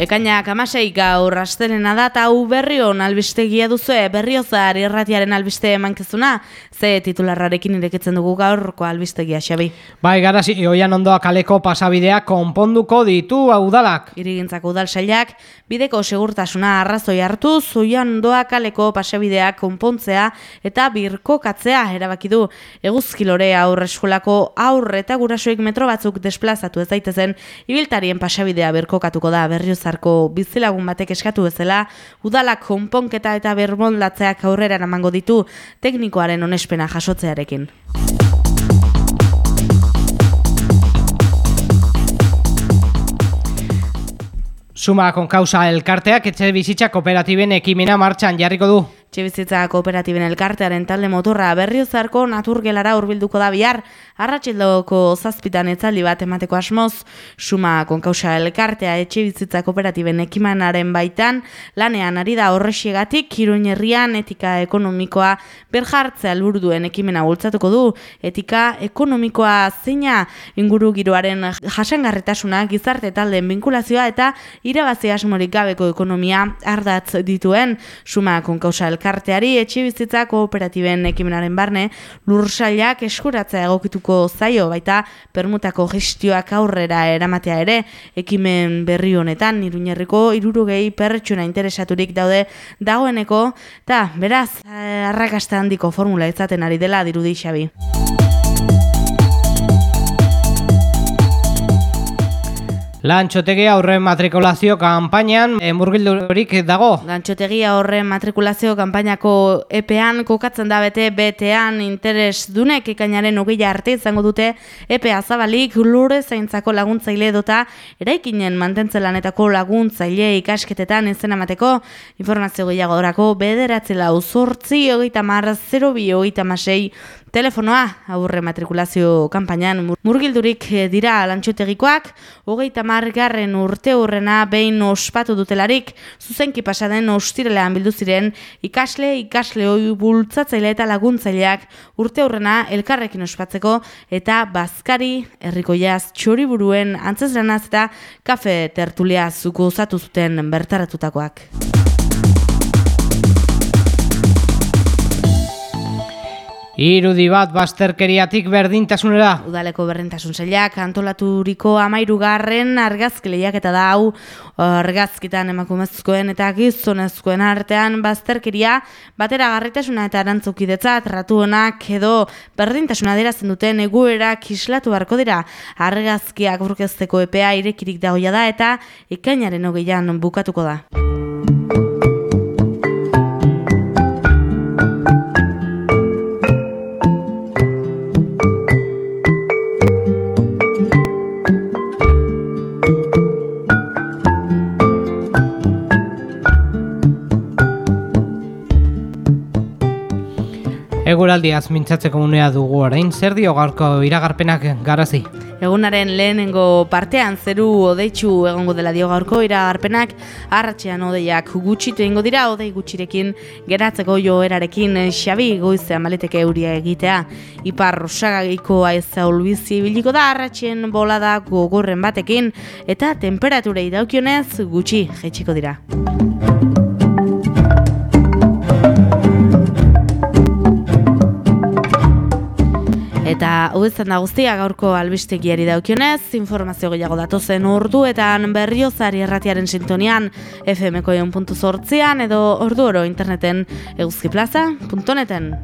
Ekainak amasei gaur astelena da eta berrion albistegia duzue berriozar irratiaren albiste emankezuna ze titularrarekin ireketzen dugu gaurko albistegia xabi. Bai, garazi, oian ondoa kaleko pasabidea konponduko ditu udalak. Irigintzako udal sailak bideko segurtasuna arrazoi hartu oian ondoa kaleko pasabidea konpontzea eta birkokatzea erabaki du eguzkilore aurre eskolako aurre eta gurasoik metro batzuk desplazatu ez daitezen ibiltarien pasabidea birkokatuko da berriozar zarko bizilagun batek eskatu bezala, udalak konponketa eta bermondatzeak aurrera namango ditu teknikoaren onespena jasotzearekin. Suma konkausa elkarteak etxe bizitza kooperatiben ekimena martxan jarriko du. Txibizitza kooperatiben elkartearen talde motorra berriozarko naturgelara hurbilduko da bihar, arratsildoko zazpitan etzaldi bat emateko asmoz, suma konkausa elkartea etxibizitza kooperatiben ekimanaren baitan, lanean ari da horrexiegatik, kiruin herrian etika ekonomikoa berjartzea duen ekimena bultzatuko du, etika ekonomikoa zeina inguru giroaren jasangarretasuna gizarte taldeen binkulazioa eta irabazi asmorik gabeko ekonomia ardatz dituen. Suma konkausa elkartea elkarteari etxe bizitza kooperatiben ekimenaren barne lursailak eskuratzea egokituko zaio baita permutako gestioak aurrera eramatea ere ekimen berri honetan iruñerriko irurugei pertsuna interesaturik daude dagoeneko eta beraz arrakasta handiko formula izaten ari dela dirudi xabi. Lantxotegi horren matrikulazio kanpainan emurgildurik dago. Lantxotegi horren matrikulazio kanpainako epean kokatzen da bete betean interes dunek ikainaren ogila arte izango dute epea zabalik lure zaintzako laguntzaile dota eraikinen mantentze lanetako laguntzaile ikasketetan izen amateko informazio gehiago dorako bederatzi lau zortzi hogeita mar 0 bi hogeita masei telefonoa aurre matrikulazio kanpainan murgildurik eh, dira lantxotegikoak, hogeita margarren urte hurrena behin ospatu dutelarik, zuzenki pasaden ostirelean bildu ziren ikasle, ikasle hoi bultzatzaile eta laguntzaileak urte hurrena elkarrekin ospatzeko eta bazkari herriko jaz txoriburuen antzeslanaz eta kafe tertulia zuko zuten bertaratutakoak. Irudi bat bazterkeriatik berdintasunera. Udaleko berdintasun zailak antolaturiko amairugarren argazkileiak eta da hau argazkitan emakumezkoen eta gizonezkoen artean bazterkeria batera garritasuna eta arantzukidetza tratu honak edo berdintasuna dirazen duten eguerak islatu barko dira argazkiak burkezteko epea irekirik dagoia da eta ikainaren hogeian bukatuko da. Eguraldiaz mintzatzeko unea dugu orain, zer dio gaurko iragarpenak garazi? Egunaren lehenengo partean zeru odeitzu egongo dela dio gaurko iragarpenak arratxean odeiak gutxitu ingo dira odei gutxirekin geratzeko joerarekin xabi goizea maliteke euria egitea. Ipar rosagaiko aiza ulbizi biliko da arratxean bolada gogorren batekin eta temperaturei daukionez gutxi jetxiko dira. Eta hau da guztia gaurko albistegiari daukionez, informazio gehiago datozen urduetan berriozari erratiaren sintonian fmko edo ordu oro interneten eguzkiplaza.neten.